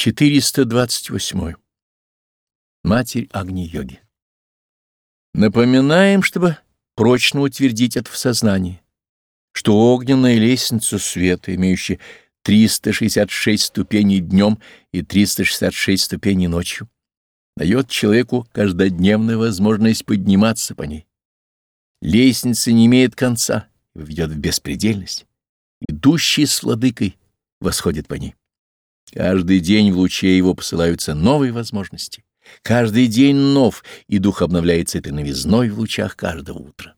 428. Матерь Агни-йоги. Напоминаем, чтобы прочно утвердить это в сознании, что огненная лестница света, имеющая 366 ступеней днем и 366 ступеней ночью, дает человеку каждодневную возможность подниматься по ней. Лестница не имеет конца ведет в беспредельность. Идущий с владыкой восходит по ней. Каждый день в луче его посылаются новые возможности. Каждый день нов, и дух обновляется этой новизной в лучах каждого утра.